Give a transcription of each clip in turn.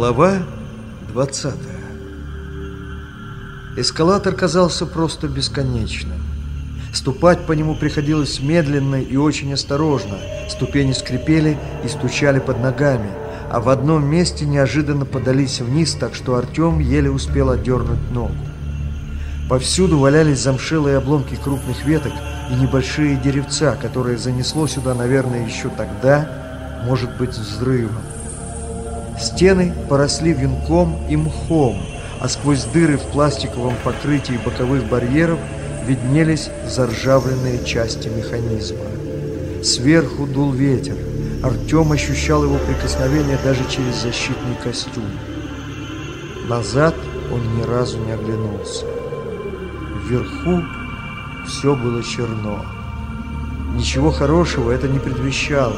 Глава 20 Эскалатор казался просто бесконечным. Ступать по нему приходилось медленно и очень осторожно. Ступени скрипели и стучали под ногами, а в одном месте неожиданно подались вниз, так что Артем еле успел отдернуть ногу. Повсюду валялись замшелые обломки крупных веток и небольшие деревца, которые занесло сюда, наверное, еще тогда, может быть, взрывом. Стены поросли венком и мхом, а сквозь дыры в пластиковом покрытии боковых барьеров виднелись заржавленные части механизма. Сверху дул ветер. Артем ощущал его прикосновение даже через защитный костюм. Назад он ни разу не оглянулся. Вверху все было черно. Ничего хорошего это не предвещало.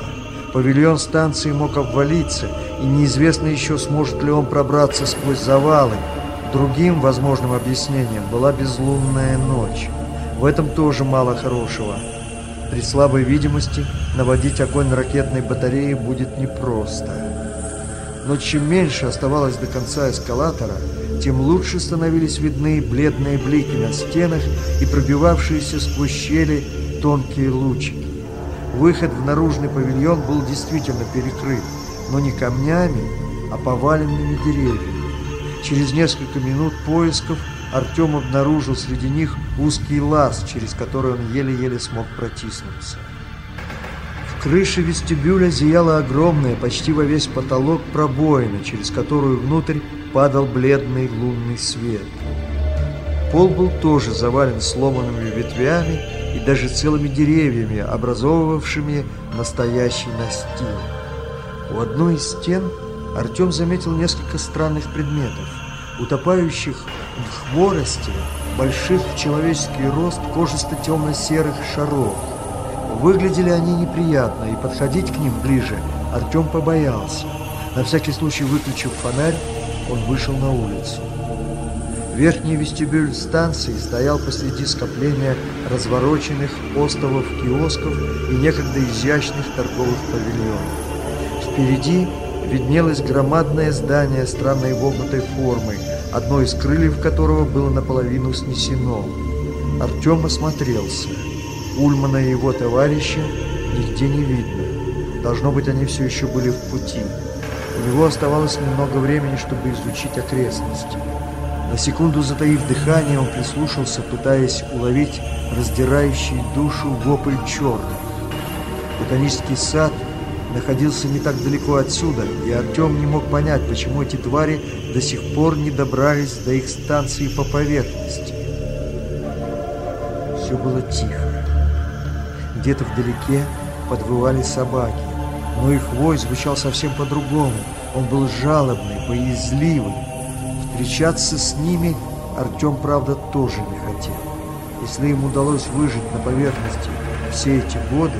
Павильон станции мог обвалиться, и неизвестно еще, сможет ли он пробраться сквозь завалы. Другим возможным объяснением была безлунная ночь. В этом тоже мало хорошего. При слабой видимости наводить огонь на ракетной батареи будет непросто. Но чем меньше оставалось до конца эскалатора, тем лучше становились видны бледные блики на стенах и пробивавшиеся сквозь щели тонкие лучики. Выход в наружный павильон был действительно перекрыт, но не камнями, а поваленными деревьями. Через несколько минут поисков Артем обнаружил среди них узкий лаз, через который он еле-еле смог протиснуться. В крыше вестибюля зияла огромная, почти во весь потолок пробоина, через которую внутрь падал бледный лунный свет. Пол был тоже завален сломанными ветвями и даже целыми деревьями, образовывавшими настоящий настил. У одной из стен Артем заметил несколько странных предметов, утопающих в хворости больших в человеческий рост кожисто-темно-серых шаров. Выглядели они неприятно, и подходить к ним ближе Артем побоялся. На всякий случай выключив фонарь, он вышел на улицу. Верхний вестибюль станции стоял посреди скопления развороченных остовов киосков и некогда изящных торговых павильонов. Впереди виднелось громадное здание странной вогнутой формы, одно из крыльев которого было наполовину снесено. Артем осмотрелся. Ульмана и его товарища нигде не видно. Должно быть, они все еще были в пути. У него оставалось немного времени, чтобы изучить окрестности. На секунду затаив дыхание, он прислушался, пытаясь уловить раздирающий душу вопль черных. Ботанический сад находился не так далеко отсюда, и Артем не мог понять, почему эти твари до сих пор не добрались до их станции по поверхности. Все было тихо. Где-то вдалеке подвывали собаки, но их вой звучал совсем по-другому. Он был жалобный, боязливый. Встречаться с ними Артем, правда, тоже не хотел. Если им удалось выжить на поверхности все эти годы,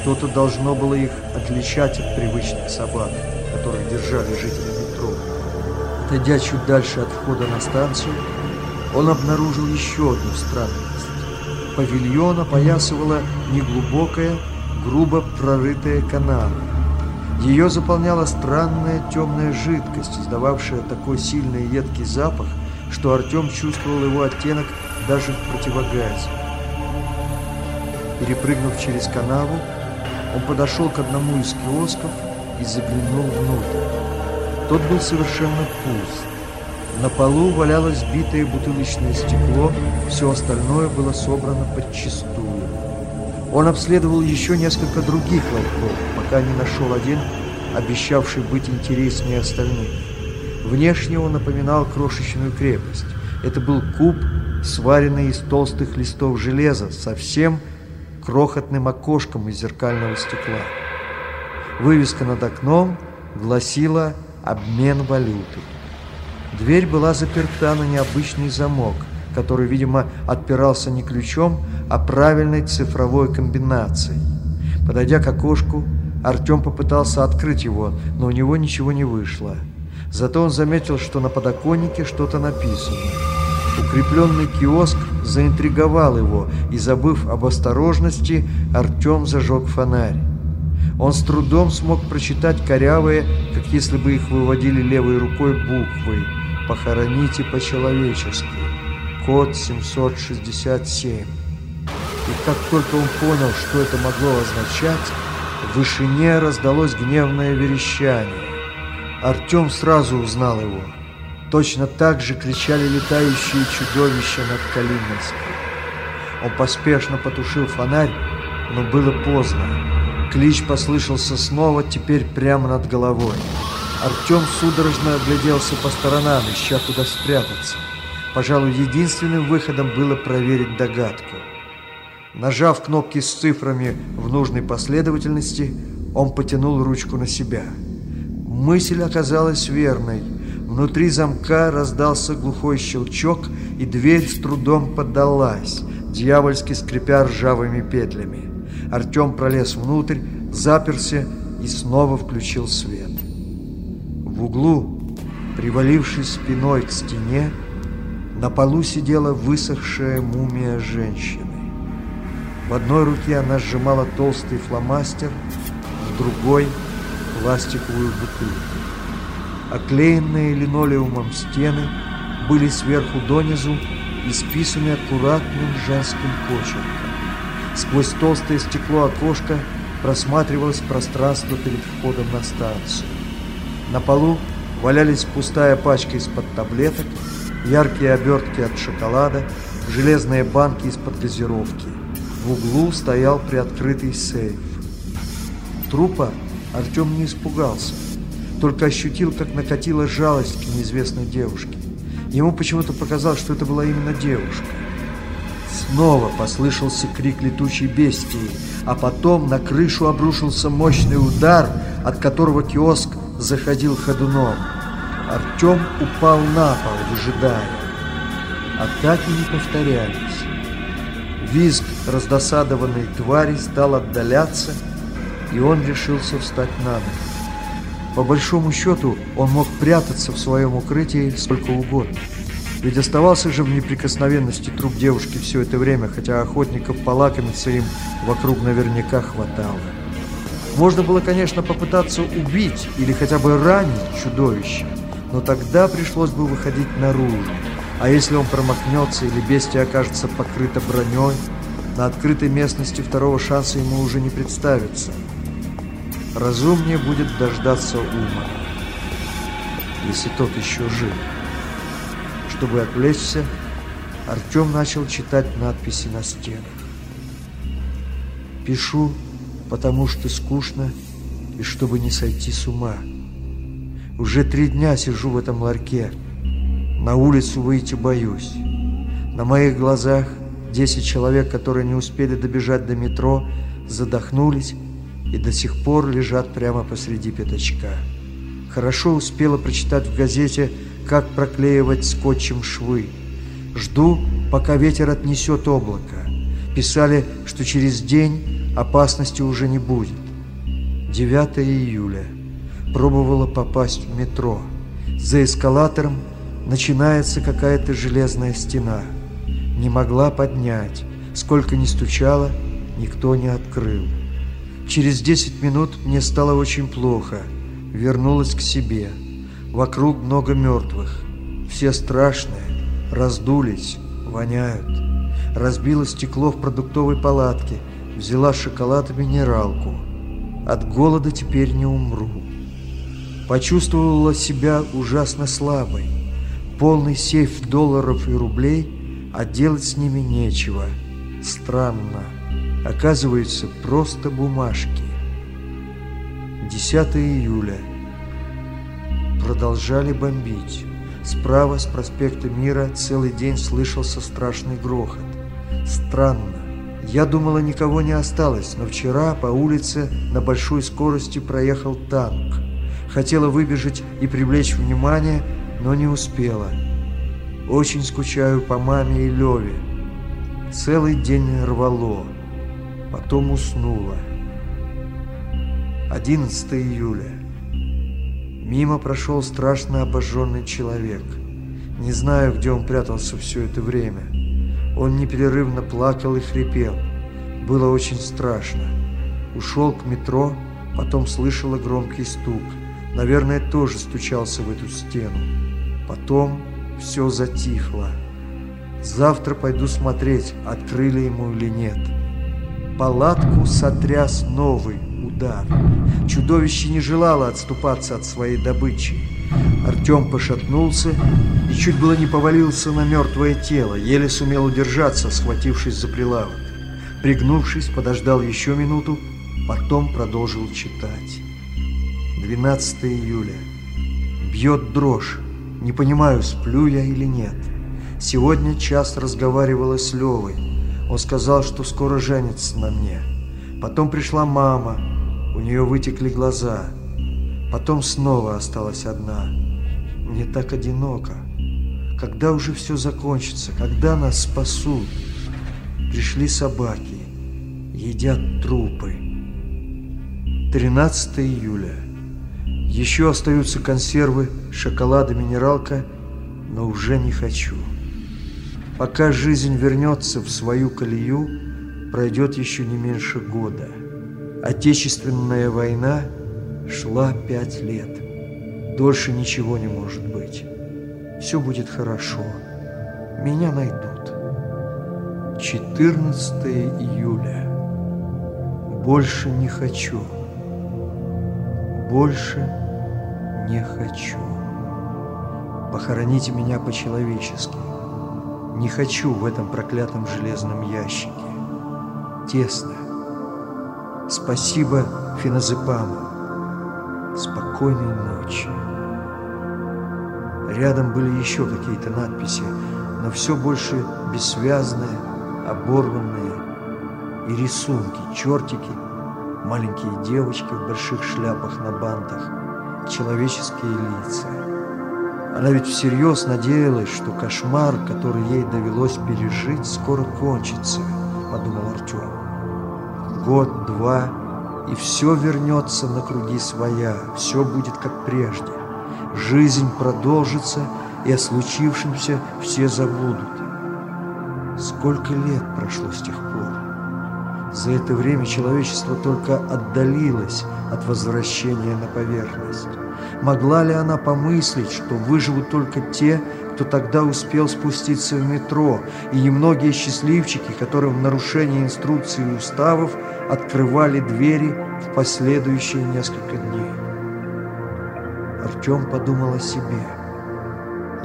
что-то должно было их отличать от привычных собак, которые держали жители метро. Отойдя чуть дальше от входа на станцию, он обнаружил еще одну странность. Павильон опоясывала неглубокая, грубо прорытая канава. Ее заполняла странная темная жидкость, издававшая такой сильный едкий запах, что Артем чувствовал его оттенок даже в противогазе. Перепрыгнув через канаву, он подошел к одному из киосков и заглянул внутрь. Тот был совершенно пуст. На полу валялось битое бутылочное стекло, все остальное было собрано подчистую. Он обследовал еще несколько других лотков, пока не нашел один, обещавший быть интереснее остальных. Внешне он напоминал крошечную крепость. Это был куб, сваренный из толстых листов железа, совсем крохотным окошком из зеркального стекла. Вывеска над окном гласила «Обмен валюты». Дверь была заперта на необычный замок, который, видимо, отпирался не ключом, а правильной цифровой комбинацией. Подойдя к окошку, Артем попытался открыть его, но у него ничего не вышло. Зато он заметил, что на подоконнике что-то написано. Укрепленный киоск заинтриговал его, и, забыв об осторожности, Артем зажег фонарь. Он с трудом смог прочитать корявые, как если бы их выводили левой рукой буквы «Похороните по-человечески». Код 767. И как только он понял, что это могло означать, в вышине раздалось гневное верещание. Артем сразу узнал его. Точно так же кричали летающие чудовища над Калининском. Он поспешно потушил фонарь, но было поздно. Клич послышался снова, теперь прямо над головой. Артем судорожно огляделся по сторонам, ища куда спрятаться. Пожалуй, единственным выходом было проверить догадку. Нажав кнопки с цифрами в нужной последовательности, он потянул ручку на себя. Мысль оказалась верной. Внутри замка раздался глухой щелчок, и дверь с трудом поддалась, дьявольски скрипя ржавыми петлями. Артем пролез внутрь, заперся и снова включил свет. В углу, привалившись спиной к стене, на полу сидела высохшая мумия женщины. В одной руке она сжимала толстый фломастер, в другой – пластиковую бутылку. Оклеенные линолеумом стены были сверху донизу исписаны аккуратным женским почерком. Сквозь толстое стекло окошка просматривалось пространство перед входом на станцию. На полу валялись пустая пачка из-под таблеток, яркие обертки от шоколада, железные банки из-под газировки. В углу стоял приоткрытый сейф. Трупа Артем не испугался, только ощутил, как накатила жалость к неизвестной девушке. Ему почему-то показалось, что это была именно девушка. Снова послышался крик летучей бестии, а потом на крышу обрушился мощный удар, от которого киоск заходил ходуном. Артем упал на пол, выжидая. Атаки не повторялись. Визг раздосадованной твари стал отдаляться, и он решился встать на ноги. По большому счету, он мог прятаться в своем укрытии сколько угодно. Ведь оставался же в неприкосновенности труп девушки все это время, хотя охотников полакомиться им вокруг наверняка хватало. Можно было, конечно, попытаться убить или хотя бы ранить чудовище, но тогда пришлось бы выходить наружу. А если он промахнется или бестия окажется покрыта броней, на открытой местности второго шанса ему уже не представится. Разумнее будет дождаться ума, если тот еще жив. Чтобы отвлечься, Артем начал читать надписи на стенах. «Пишу, потому что скучно и чтобы не сойти с ума». Уже три дня сижу в этом ларьке. На улицу выйти боюсь. На моих глазах десять человек, которые не успели добежать до метро, задохнулись и до сих пор лежат прямо посреди пятачка. Хорошо успела прочитать в газете, как проклеивать скотчем швы. Жду, пока ветер отнесет облако. Писали, что через день опасности уже не будет. 9 июля пробовала попасть в метро. За эскалатором начинается какая-то железная стена. Не могла поднять. Сколько ни стучала, никто не открыл. Через 10 минут мне стало очень плохо. Вернулась к себе. Вокруг много мертвых. Все страшные, раздулись, воняют. Разбила стекло в продуктовой палатке, взяла шоколад и минералку. От голода теперь не умру. Почувствовала себя ужасно слабой. Полный сейф долларов и рублей, а делать с ними нечего. Странно. Оказывается, просто бумажки. 10 июля. Продолжали бомбить. Справа с проспекта Мира целый день слышался страшный грохот. Странно. Я думала, никого не осталось, но вчера по улице на большой скорости проехал танк. Хотела выбежать и привлечь внимание, но не успела. Очень скучаю по маме и Леве. Целый день рвало. Потом уснула. 11 июля. Мимо прошел страшно обожженный человек. Не знаю, где он прятался все это время. Он непрерывно плакал и хрипел. Было очень страшно. Ушел к метро, Потом слышала громкий стук. Наверное, тоже стучался в эту стену. Потом все затихло. Завтра пойду смотреть, открыли ему или нет. Палатку сотряс новый удар. Чудовище не желало отступаться от своей добычи. Артем пошатнулся и чуть было не повалился на мертвое тело, еле сумел удержаться, схватившись за прилавок. Пригнувшись, подождал еще минуту, потом продолжил читать. 12 июля. Бьет дрожь. Не понимаю, сплю я или нет. Сегодня час разговаривала с Левой. Он сказал, что скоро женится на мне. Потом пришла мама. У нее вытекли глаза. Потом снова осталась одна. Мне так одиноко. Когда уже все закончится? Когда нас спасут? Пришли собаки. Едят трупы. 13 июля. Еще остаются консервы, шоколад и минералка, но уже не хочу. Пока жизнь вернется в свою колею, пройдет еще не меньше года. Отечественная война шла пять лет. Дольше ничего не может быть. Все будет хорошо. Меня найдут. 14 июля. Больше не хочу. Больше не хочу. Похороните меня по-человечески. Не хочу в этом проклятом железном ящике. Тесно. Спасибо феназепаму. Спокойной ночи. Рядом были еще какие-то надписи, но все больше бессвязные, оборванные и рисунки, чертики, маленькие девочки в больших шляпах на бантах, человеческие лица. Она ведь всерьез надеялась, что кошмар, который ей довелось пережить, скоро кончится, подумал Артем. Год, два, и все вернется на круги своя, все будет как прежде. Жизнь продолжится, и о случившемся все забудут. Сколько лет прошло с тех пор? За это время человечество только отдалилось от возвращения на поверхность. Могла ли она помыслить, что выживут только те, кто тогда успел спуститься в метро, и немногие счастливчики, которым в нарушении инструкций и уставов открывали двери в последующие несколько дней? Артем подумал о себе.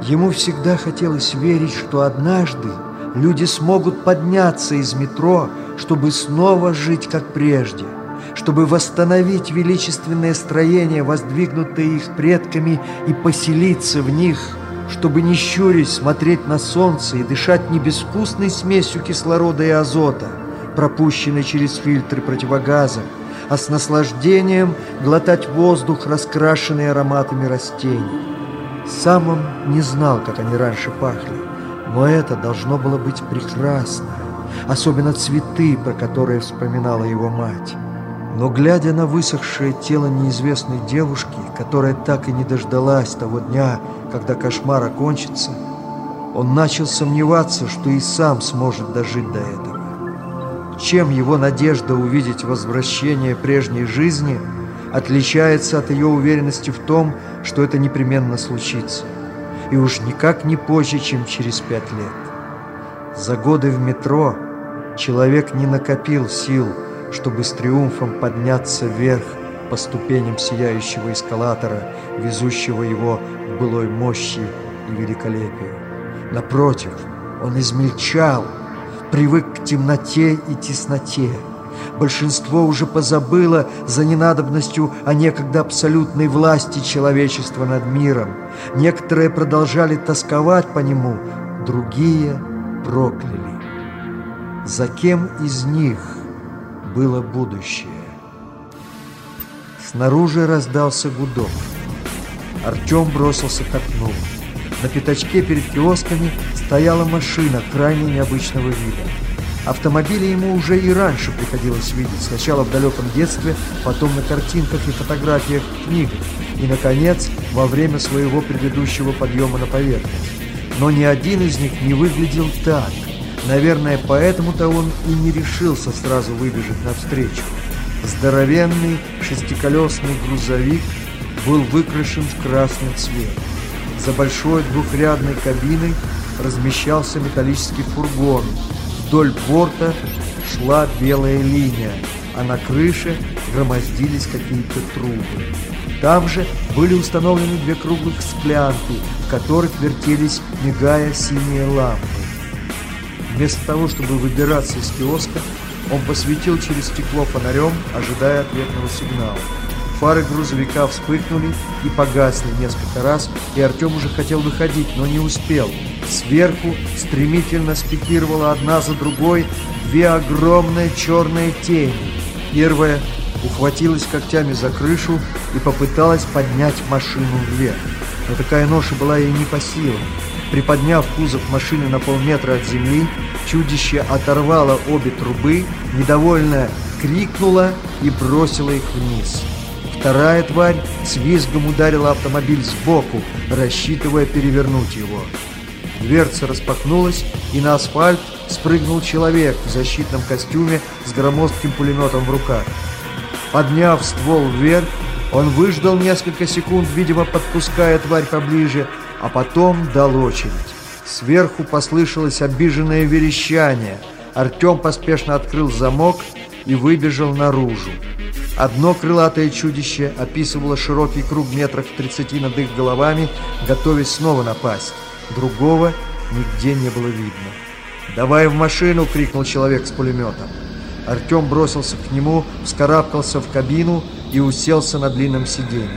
Ему всегда хотелось верить, что однажды люди смогут подняться из метро, чтобы снова жить как прежде – чтобы восстановить величественное строение, воздвигнутое их предками, и поселиться в них, чтобы, не щурясь, смотреть на солнце и дышать не безвкусной смесью кислорода и азота, пропущенной через фильтры противогаза, а с наслаждением глотать воздух, раскрашенный ароматами растений. Сам он не знал, как они раньше пахли, но это должно было быть прекрасно, особенно цветы, про которые вспоминала его мать. Но глядя на высохшее тело неизвестной девушки, которая так и не дождалась того дня, когда кошмар окончится, он начал сомневаться, что и сам сможет дожить до этого. Чем его надежда увидеть возвращение прежней жизни отличается от ее уверенности в том, что это непременно случится, и уж никак не позже, чем через пять лет. За годы в метро человек не накопил сил, чтобы с триумфом подняться вверх по ступеням сияющего эскалатора, везущего его к былой мощи и великолепию. Напротив, он измельчал, привык к темноте и тесноте. Большинство уже позабыло за ненадобностью о некогда абсолютной власти человечества над миром. Некоторые продолжали тосковать по нему, другие прокляли. За кем из них было будущее. Снаружи раздался гудок. Артем бросился к окну. На пятачке перед киосками стояла машина крайне необычного вида. Автомобили ему уже и раньше приходилось видеть. Сначала в далеком детстве, потом на картинках и фотографиях в книгах. И, наконец, во время своего предыдущего подъема на поверхность. Но ни один из них не выглядел так – Наверное, поэтому-то он и не решился сразу выбежать навстречу. Здоровенный шестиколесный грузовик был выкрашен в красный цвет. За большой двухрядной кабиной размещался металлический фургон. Вдоль борта шла белая линия, а на крыше громоздились какие-то трубы. Там же были установлены две круглых склянки, в которых вертелись, мигая синие лампы. Вместо того, чтобы выбираться из киоска, он посветил через стекло фонарем, ожидая ответного сигнала. Фары грузовика вспыхнули и погасли несколько раз, и Артем уже хотел выходить, но не успел. Сверху стремительно спикировала одна за другой две огромные черные тени. Первая ухватилась когтями за крышу и попыталась поднять машину вверх. Но такая ноша была ей не по силам. Приподняв кузов машины на полметра от земли, чудище оторвало обе трубы, недовольно крикнуло и бросило их вниз. Вторая тварь с визгом ударила автомобиль сбоку, рассчитывая перевернуть его. Дверца распахнулась, и на асфальт спрыгнул человек в защитном костюме с громоздким пулеметом в руках. Подняв ствол вверх, он выждал несколько секунд, видимо, подпуская тварь поближе, а потом дал очередь. Сверху послышалось обиженное верещание. Артем поспешно открыл замок и выбежал наружу. Одно крылатое чудище описывало широкий круг метров 30 над их головами, готовясь снова напасть. Другого нигде не было видно. «Давай в машину!» — крикнул человек с пулеметом. Артем бросился к нему, вскарабкался в кабину и уселся на длинном сиденье.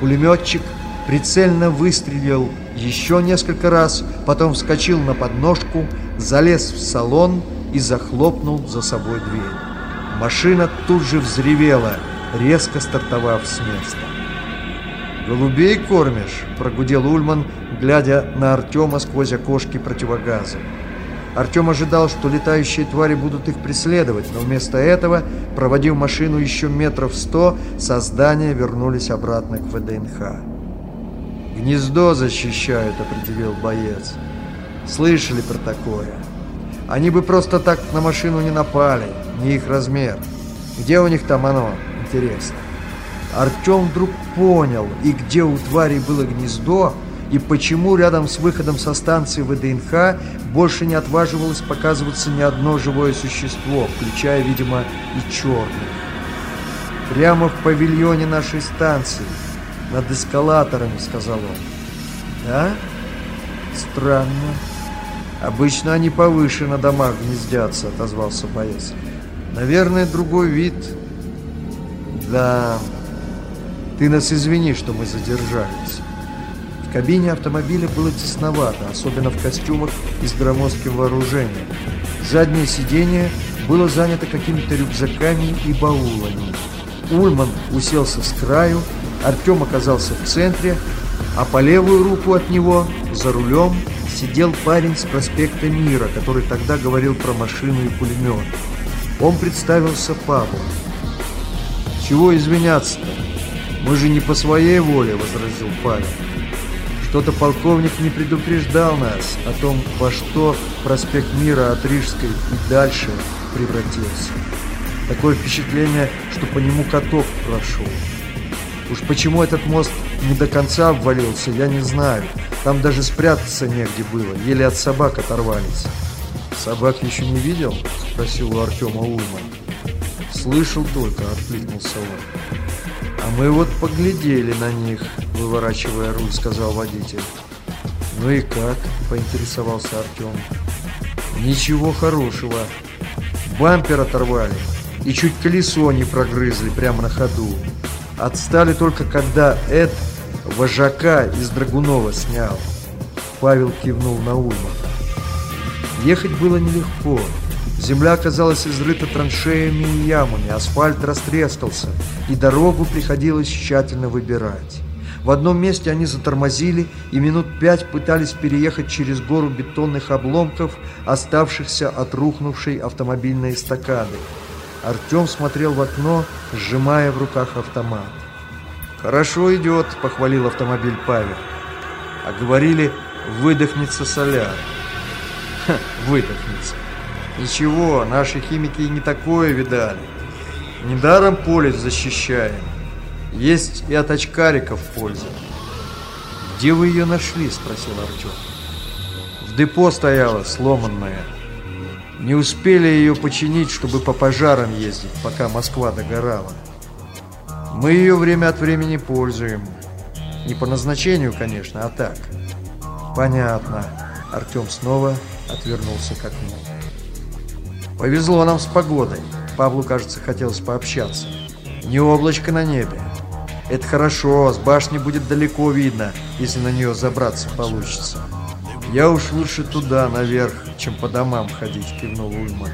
Пулеметчик прицельно выстрелил еще несколько раз, потом вскочил на подножку, залез в салон и захлопнул за собой дверь. Машина тут же взревела, резко стартовав с места. «Голубей кормишь?» – прогудел Ульман, глядя на Артема сквозь окошки противогаза. Артем ожидал, что летающие твари будут их преследовать, но вместо этого, проводив машину еще метров сто, создания вернулись обратно к ВДНХ. «Гнездо защищают», — определил боец. «Слышали про такое? Они бы просто так на машину не напали, не их размер. Где у них там оно, интересно?» Артем вдруг понял, и где у твари было гнездо, и почему рядом с выходом со станции ВДНХ больше не отваживалось показываться ни одно живое существо, включая, видимо, и черных. «Прямо в павильоне нашей станции, над эскалаторами», — сказал он. «Да? Странно. Обычно они повыше на домах гнездятся», — отозвался боец. «Наверное, другой вид». «Да, ты нас извини, что мы задержались». В кабине автомобиля было тесновато, особенно в костюмах и с громоздким вооружением. Заднее сиденье было занято какими-то рюкзаками и баулами. Ульман уселся с краю, Артем оказался в центре, а по левую руку от него, за рулем, сидел парень с проспекта Мира, который тогда говорил про машину и пулемет. Он представился Павлом. «Чего извиняться-то? Мы же не по своей воле», — возразил Павел. Что-то полковник не предупреждал нас о том, во что проспект Мира от Рижской и дальше превратился. Такое впечатление, что по нему каток прошел. Уж почему этот мост не до конца обвалился, я не знаю. Там даже спрятаться негде было, еле от собак оторвались. «Собак еще не видел?» – спросил у Артема Улман. «Слышал только», – откликнулся он. «А мы вот поглядели на них», — выворачивая руль, сказал водитель. «Ну и как?» — поинтересовался Артем. «Ничего хорошего. Бампер оторвали и чуть колесо не прогрызли прямо на ходу. Отстали только когда Эд вожака из Драгунова снял». Павел кивнул на Ульма. Ехать было нелегко. Земля оказалась изрыта траншеями и ямами, асфальт растрескался, и дорогу приходилось тщательно выбирать. В одном месте они затормозили и минут пять пытались переехать через гору бетонных обломков, оставшихся от рухнувшей автомобильной эстакады. Артем смотрел в окно, сжимая в руках автомат. «Хорошо идет», — похвалил автомобиль Павел. А говорили, выдохнется соляр. Ха, выдохнется. Ничего, наши химики и не такое видали. Недаром поле защищаем. Есть и от очкариков польза. «Где вы ее нашли?» – спросил Артем. «В депо стояла, сломанная. Не успели ее починить, чтобы по пожарам ездить, пока Москва догорала. Мы ее время от времени пользуем. Не по назначению, конечно, а так». «Понятно». Артем снова отвернулся к окну. «Повезло нам с погодой. Павлу, кажется, хотелось пообщаться. Не облачко на небе. Это хорошо, с башни будет далеко видно, если на нее забраться получится. Я уж лучше туда, наверх, чем по домам ходить, кивнул Ульман.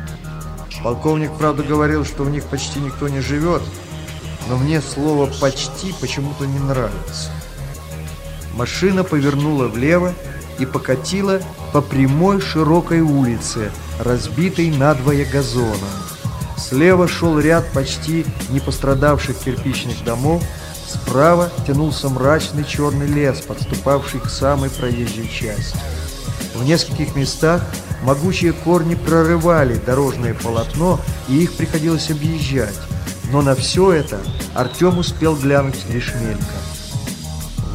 Полковник, правда, говорил, что в них почти никто не живет, но мне слово «почти» почему-то не нравится. Машина повернула влево и покатила по прямой широкой улице, разбитой надвое газоном. Слева шел ряд почти не пострадавших кирпичных домов, Справа тянулся мрачный черный лес, подступавший к самой проезжей части. В нескольких местах могучие корни прорывали дорожное полотно, и их приходилось объезжать. Но на все это Артем успел глянуть лишь мельком.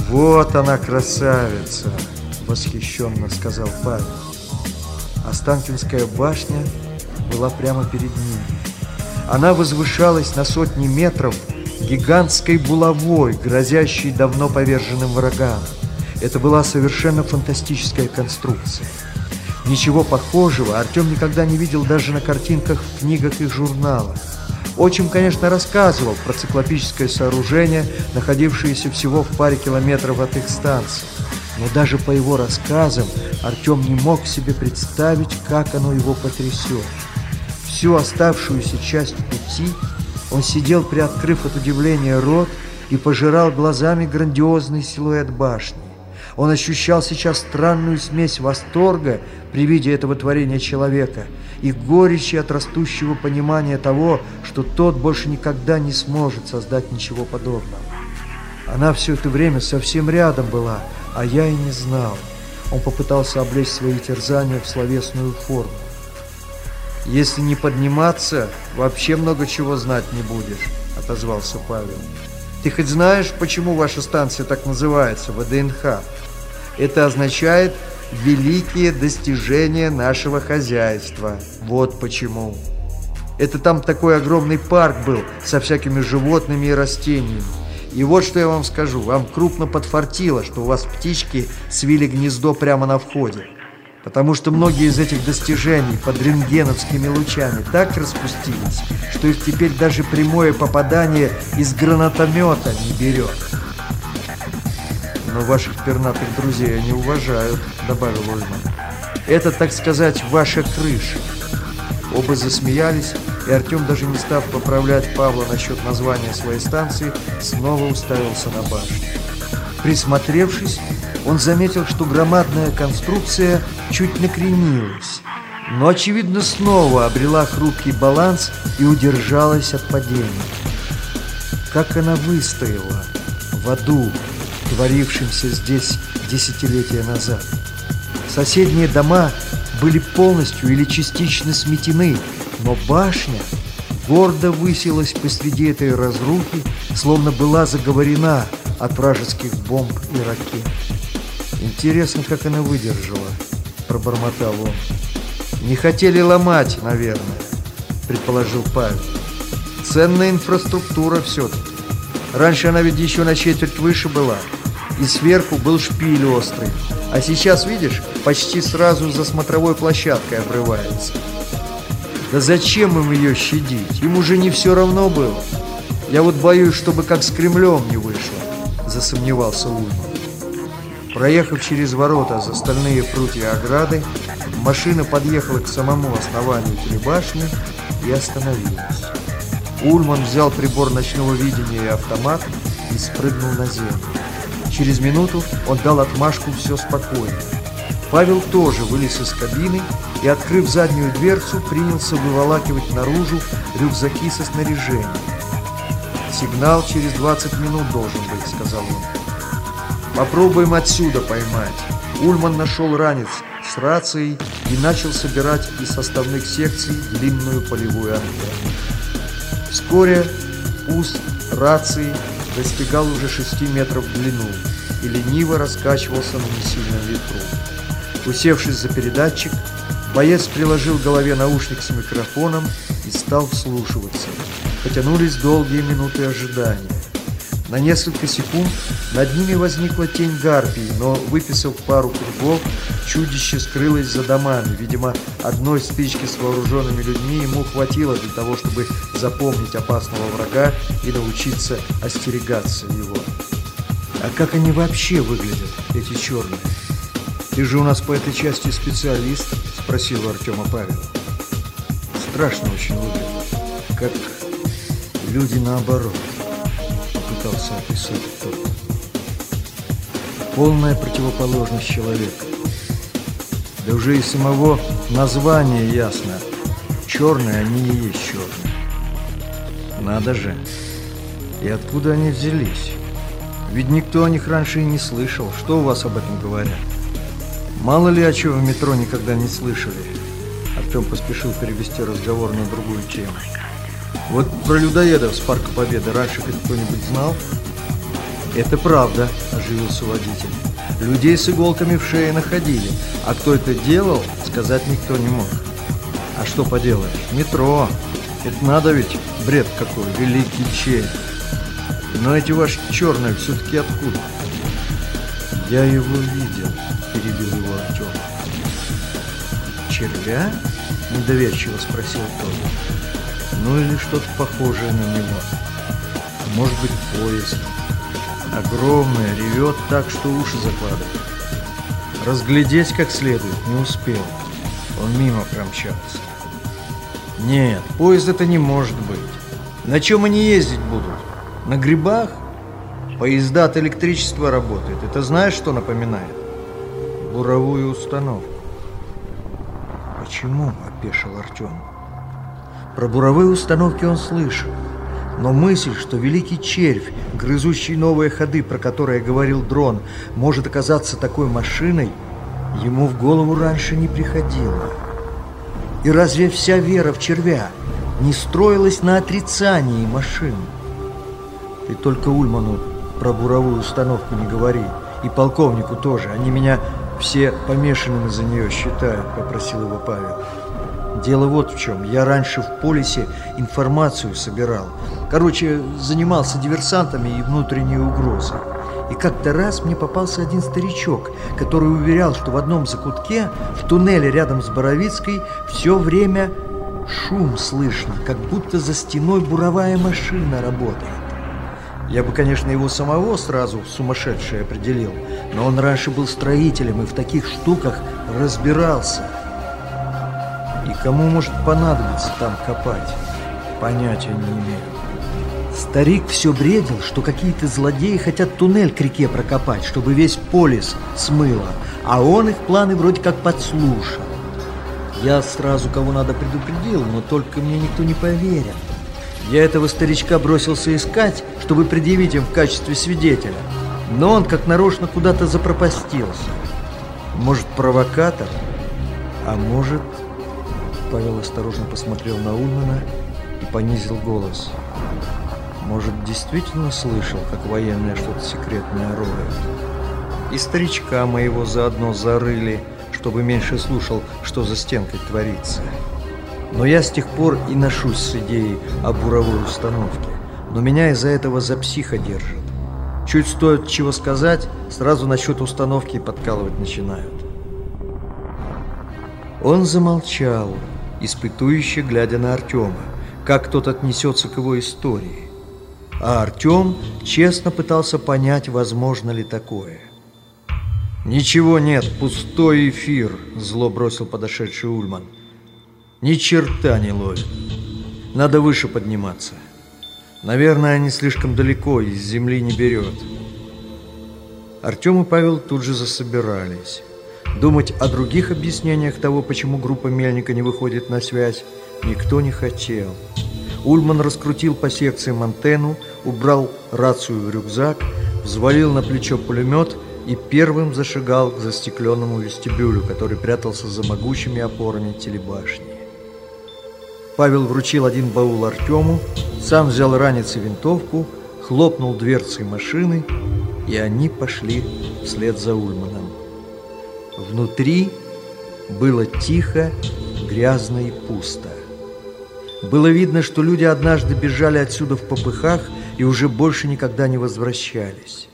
«Вот она, красавица!» — восхищенно сказал Павел. Останкинская башня была прямо перед ним. Она возвышалась на сотни метров гигантской булавой, грозящей давно поверженным врагам. Это была совершенно фантастическая конструкция. Ничего похожего Артем никогда не видел даже на картинках в книгах и журналах. Отчим, конечно, рассказывал про циклопическое сооружение, находившееся всего в паре километров от их станции. Но даже по его рассказам Артем не мог себе представить, как оно его потрясет. Всю оставшуюся часть пути он сидел, приоткрыв от удивления рот, и пожирал глазами грандиозный силуэт башни. Он ощущал сейчас странную смесь восторга при виде этого творения человека и горечи от растущего понимания того, что тот больше никогда не сможет создать ничего подобного. Она все это время совсем рядом была, а я и не знал. Он попытался облечь свои терзания в словесную форму. «Если не подниматься, вообще много чего знать не будешь», — отозвался Павел. «Ты хоть знаешь, почему ваша станция так называется, ВДНХ? Это означает «великие достижения нашего хозяйства». Вот почему. Это там такой огромный парк был со всякими животными и растениями. И вот что я вам скажу, вам крупно подфартило, что у вас птички свили гнездо прямо на входе потому что многие из этих достижений под рентгеновскими лучами так распустились, что их теперь даже прямое попадание из гранатомета не берет. «Но ваших пернатых друзей они уважают», — добавил Ольман. «Это, так сказать, ваша крыша». Оба засмеялись, и Артем, даже не став поправлять Павла насчет названия своей станции, снова уставился на башню. Присмотревшись, он заметил, что громадная конструкция чуть накренилась, но, очевидно, снова обрела хрупкий баланс и удержалась от падения. Как она выстояла в аду, творившемся здесь десятилетия назад. Соседние дома были полностью или частично сметены, но башня гордо высилась посреди этой разрухи, словно была заговорена от вражеских бомб и ракет. Интересно, как она выдержала, пробормотал он. Не хотели ломать, наверное, предположил Павел. Ценная инфраструктура все-таки. Раньше она ведь еще на четверть выше была. И сверху был шпиль острый. А сейчас, видишь, почти сразу за смотровой площадкой обрывается. Да зачем им ее щадить? Им уже не все равно было. Я вот боюсь, чтобы как с Кремлем не вышло, засомневался Ульман. Проехав через ворота за стальные прутья ограды, машина подъехала к самому основанию телебашни и остановилась. Ульман взял прибор ночного видения и автомат и спрыгнул на землю. Через минуту он дал отмашку «все спокойно». Павел тоже вылез из кабины и, открыв заднюю дверцу, принялся выволакивать наружу рюкзаки со снаряжением. «Сигнал через 20 минут должен быть», — сказал он. Попробуем отсюда поймать. Ульман нашел ранец с рацией и начал собирать из составных секций длинную полевую антенну. Вскоре уст рации достигал уже 6 метров в длину и лениво раскачивался на несильном ветру. Усевшись за передатчик, боец приложил к голове наушник с микрофоном и стал вслушиваться. Потянулись долгие минуты ожидания. На несколько секунд над ними возникла тень гарпии, но, выписав пару кругов, чудище скрылось за домами. Видимо, одной спички с вооруженными людьми ему хватило для того, чтобы запомнить опасного врага и научиться остерегаться его. А как они вообще выглядят, эти черные? Ты же у нас по этой части специалист, спросил Артема Павел. Страшно очень выглядит, как люди наоборот пытался описать тот. Полная противоположность человека. Да уже и самого названия ясно. Черные они и есть черные. Надо же. И откуда они взялись? Ведь никто о них раньше и не слышал. Что у вас об этом говорят? Мало ли о чем в метро никогда не слышали. Артем поспешил перевести разговор на другую тему. Вот про людоедов с Парка Победы раньше хоть кто-нибудь знал? Это правда, оживился водитель. Людей с иголками в шее находили, а кто это делал, сказать никто не мог. А что поделаешь, метро. Это надо ведь, бред какой, великий чей. Но эти ваши черные все-таки откуда? Я его видел, перебил его Артем. Червя? Недоверчиво спросил тот ну или что-то похожее на него. Может быть, поезд. Огромное, ревет так, что уши закладывает. Разглядеть как следует не успел. Он мимо промчался. Нет, поезд это не может быть. На чем они ездить будут? На грибах? Поезда от электричества работают. Это знаешь, что напоминает? Буровую установку. Почему? Опешил Артем. Про буровые установки он слышал. Но мысль, что великий червь, грызущий новые ходы, про которые говорил дрон, может оказаться такой машиной, ему в голову раньше не приходила. И разве вся вера в червя не строилась на отрицании машин? Ты только Ульману про буровую установку не говори, и полковнику тоже, они меня все помешанными за нее считают, попросил его Павел. Дело вот в чем. Я раньше в полисе информацию собирал. Короче, занимался диверсантами и внутренней угрозой. И как-то раз мне попался один старичок, который уверял, что в одном закутке, в туннеле рядом с Боровицкой, все время шум слышно, как будто за стеной буровая машина работает. Я бы, конечно, его самого сразу в сумасшедшее определил, но он раньше был строителем и в таких штуках разбирался – кому может понадобиться там копать? Понятия не имею. Старик все бредил, что какие-то злодеи хотят туннель к реке прокопать, чтобы весь полис смыло, а он их планы вроде как подслушал. Я сразу кого надо предупредил, но только мне никто не поверил. Я этого старичка бросился искать, чтобы предъявить им в качестве свидетеля, но он как нарочно куда-то запропастился. Может, провокатор, а может... Павел осторожно посмотрел на Ульмана и понизил голос. Может, действительно слышал, как военные что-то секретное роют? И старичка моего заодно зарыли, чтобы меньше слушал, что за стенкой творится. Но я с тех пор и ношусь с идеей о буровой установке. Но меня из-за этого за психа держат. Чуть стоит чего сказать, сразу насчет установки подкалывать начинают. Он замолчал, испытующе глядя на Артема, как тот отнесется к его истории. А Артем честно пытался понять, возможно ли такое. «Ничего нет, пустой эфир», – зло бросил подошедший Ульман. «Ни черта не ловит. Надо выше подниматься. Наверное, они слишком далеко, из земли не берет». Артем и Павел тут же засобирались. Думать о других объяснениях того, почему группа Мельника не выходит на связь, никто не хотел. Ульман раскрутил по секциям антенну, убрал рацию в рюкзак, взвалил на плечо пулемет и первым зашагал к застекленному вестибюлю, который прятался за могучими опорами телебашни. Павел вручил один баул Артему, сам взял ранец и винтовку, хлопнул дверцей машины, и они пошли вслед за Ульманом. Внутри было тихо, грязно и пусто. Было видно, что люди однажды бежали отсюда в попыхах и уже больше никогда не возвращались.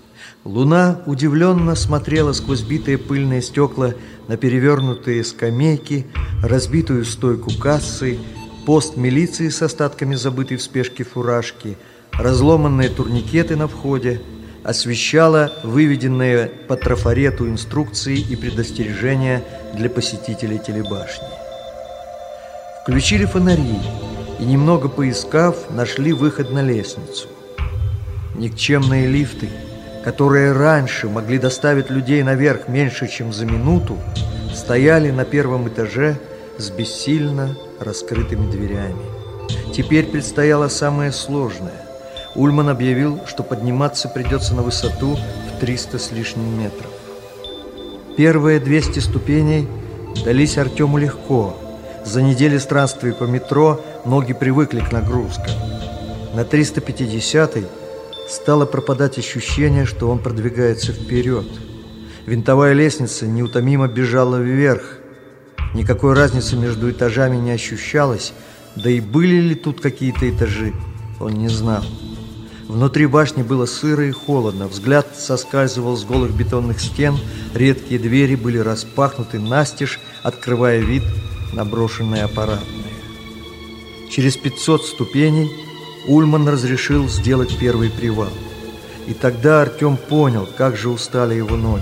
Луна удивленно смотрела сквозь битые пыльные стекла на перевернутые скамейки, разбитую стойку кассы, пост милиции с остатками забытой в спешке фуражки, разломанные турникеты на входе, освещала выведенные по трафарету инструкции и предостережения для посетителей телебашни. Включили фонари и, немного поискав, нашли выход на лестницу. Никчемные лифты, которые раньше могли доставить людей наверх меньше, чем за минуту, стояли на первом этаже с бессильно раскрытыми дверями. Теперь предстояло самое сложное. Ульман объявил, что подниматься придется на высоту в 300 с лишним метров. Первые 200 ступеней дались Артему легко. За неделю странствий по метро ноги привыкли к нагрузкам. На 350-й стало пропадать ощущение, что он продвигается вперед. Винтовая лестница неутомимо бежала вверх. Никакой разницы между этажами не ощущалось, да и были ли тут какие-то этажи, он не знал. Внутри башни было сыро и холодно, взгляд соскальзывал с голых бетонных стен, редкие двери были распахнуты настежь, открывая вид на брошенные аппаратные. Через 500 ступеней Ульман разрешил сделать первый привал. И тогда Артем понял, как же устали его ноги.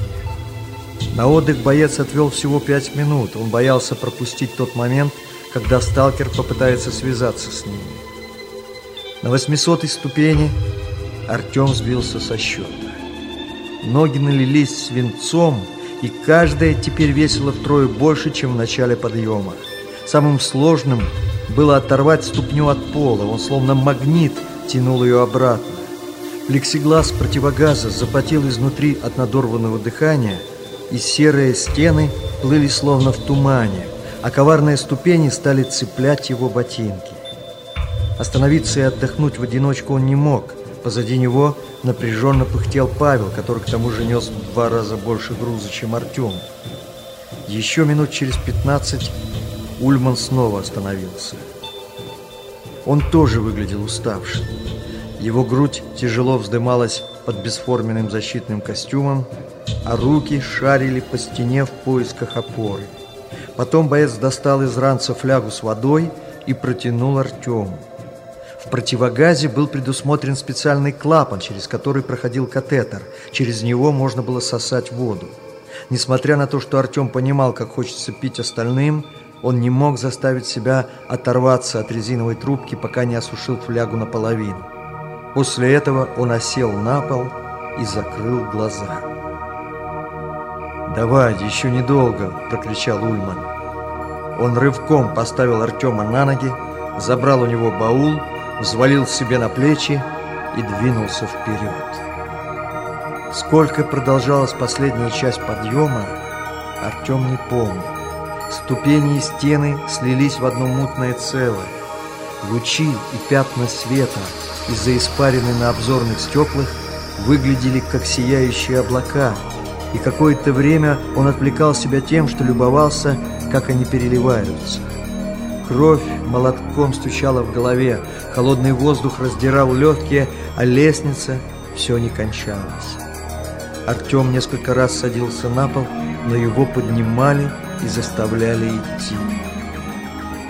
На отдых боец отвел всего пять минут. Он боялся пропустить тот момент, когда сталкер попытается связаться с ними. На восьмисотой ступени Артем сбился со счета. Ноги налились свинцом, и каждая теперь весила втрое больше, чем в начале подъема. Самым сложным было оторвать ступню от пола. Он словно магнит тянул ее обратно. Плексиглаз противогаза запотел изнутри от надорванного дыхания – и серые стены плыли словно в тумане, а коварные ступени стали цеплять его ботинки. Остановиться и отдохнуть в одиночку он не мог. Позади него напряженно пыхтел Павел, который к тому же нес в два раза больше груза, чем Артем. Еще минут через пятнадцать Ульман снова остановился. Он тоже выглядел уставшим. Его грудь тяжело вздымалась под бесформенным защитным костюмом, а руки шарили по стене в поисках опоры. Потом боец достал из ранца флягу с водой и протянул Артему. Противогазе был предусмотрен специальный клапан, через который проходил катетер. Через него можно было сосать воду. Несмотря на то, что Артем понимал, как хочется пить остальным, он не мог заставить себя оторваться от резиновой трубки, пока не осушил флягу наполовину. После этого он осел на пол и закрыл глаза. «Давай, еще недолго!» – прокричал Ульман. Он рывком поставил Артема на ноги, забрал у него баул, взвалил себе на плечи и двинулся вперед. Сколько продолжалась последняя часть подъема, Артем не помнил. Ступени и стены слились в одно мутное целое. Лучи и пятна света из-за испарины на обзорных стеклах выглядели как сияющие облака – и какое-то время он отвлекал себя тем, что любовался, как они переливаются. Кровь молотком стучала в голове, холодный воздух раздирал легкие, а лестница все не кончалась. Артем несколько раз садился на пол, но его поднимали и заставляли идти.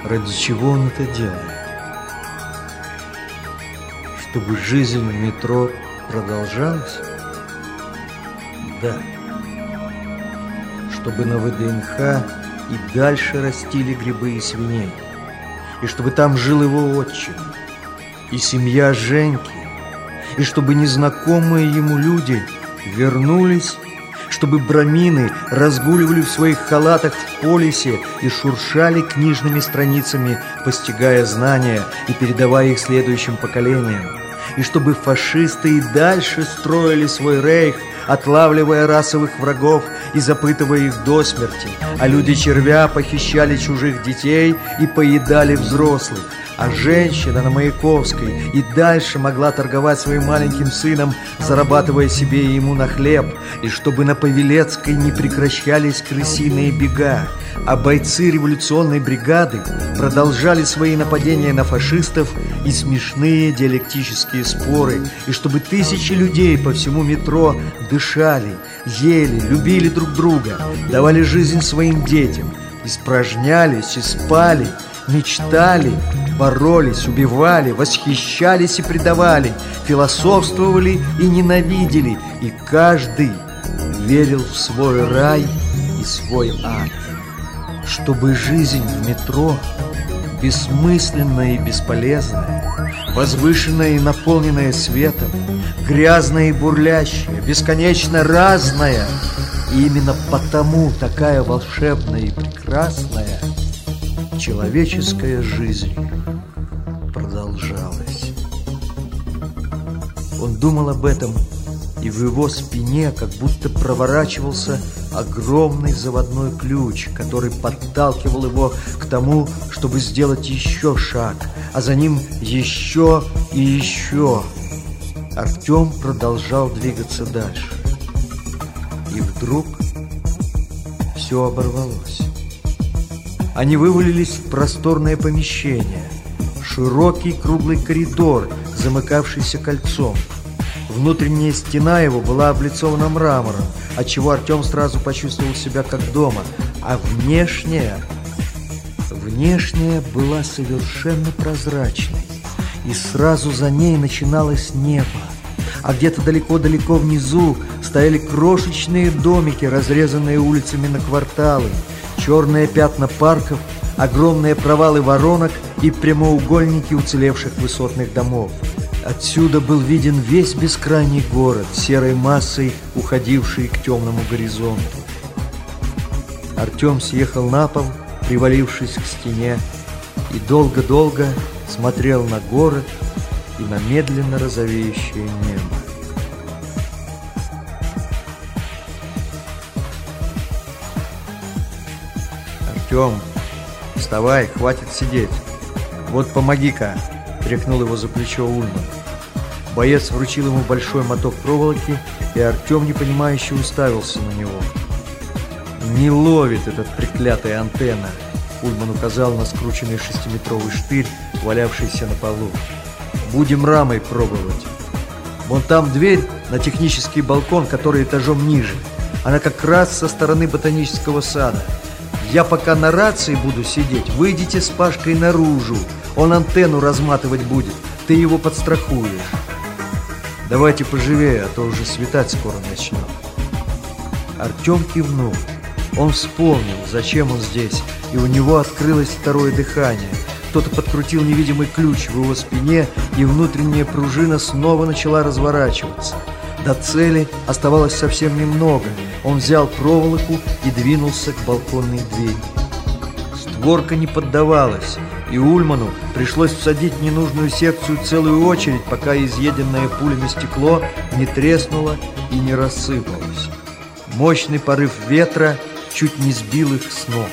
Ради чего он это делает? Чтобы жизнь в метро продолжалась? Да чтобы на ВДНХ и дальше растили грибы и свиней, и чтобы там жил его отчим, и семья Женьки, и чтобы незнакомые ему люди вернулись, чтобы брамины разгуливали в своих халатах в полисе и шуршали книжными страницами, постигая знания и передавая их следующим поколениям, и чтобы фашисты и дальше строили свой рейх, отлавливая расовых врагов и запытывая их до смерти, а люди-червя похищали чужих детей и поедали взрослых, а женщина на Маяковской и дальше могла торговать своим маленьким сыном, зарабатывая себе и ему на хлеб, и чтобы на Павелецкой не прекращались крысиные бега, а бойцы революционной бригады продолжали свои нападения на фашистов и смешные диалектические споры, и чтобы тысячи людей по всему метро дышали, ели, любили друг друга, давали жизнь своим детям, испражнялись и спали, мечтали, боролись, убивали, восхищались и предавали, философствовали и ненавидели, и каждый верил в свой рай и свой ад. Чтобы жизнь в метро, бессмысленная и бесполезная, возвышенная и наполненная светом, грязная и бурлящая, бесконечно разная, и именно потому такая волшебная и прекрасная – человеческая жизнь продолжалась. Он думал об этом, и в его спине как будто проворачивался огромный заводной ключ, который подталкивал его к тому, чтобы сделать еще шаг, а за ним еще и еще. Артем продолжал двигаться дальше. И вдруг все оборвалось. Они вывалились в просторное помещение. Широкий круглый коридор, замыкавшийся кольцом. Внутренняя стена его была облицована мрамором, отчего Артем сразу почувствовал себя как дома. А внешняя... Внешняя была совершенно прозрачной. И сразу за ней начиналось небо. А где-то далеко-далеко внизу стояли крошечные домики, разрезанные улицами на кварталы черные пятна парков, огромные провалы воронок и прямоугольники уцелевших высотных домов. Отсюда был виден весь бескрайний город, серой массой, уходивший к темному горизонту. Артем съехал на пол, привалившись к стене, и долго-долго смотрел на город и на медленно розовеющее небо. Артем, вставай, хватит сидеть. Вот помоги-ка, тряхнул его за плечо Ульман. Боец вручил ему большой моток проволоки, и Артем непонимающе уставился на него. «Не ловит этот треклятая антенна!» Ульман указал на скрученный шестиметровый штырь, валявшийся на полу. «Будем рамой пробовать. Вон там дверь на технический балкон, который этажом ниже. Она как раз со стороны ботанического сада. Я пока на рации буду сидеть, выйдите с Пашкой наружу. Он антенну разматывать будет, ты его подстрахуешь. Давайте поживее, а то уже светать скоро начнет. Артем кивнул. Он вспомнил, зачем он здесь, и у него открылось второе дыхание. Кто-то подкрутил невидимый ключ в его спине, и внутренняя пружина снова начала разворачиваться. До цели оставалось совсем немного. Он взял проволоку и двинулся к балконной двери. Створка не поддавалась, и Ульману пришлось всадить ненужную секцию целую очередь, пока изъеденное пулями стекло не треснуло и не рассыпалось. Мощный порыв ветра чуть не сбил их с ног.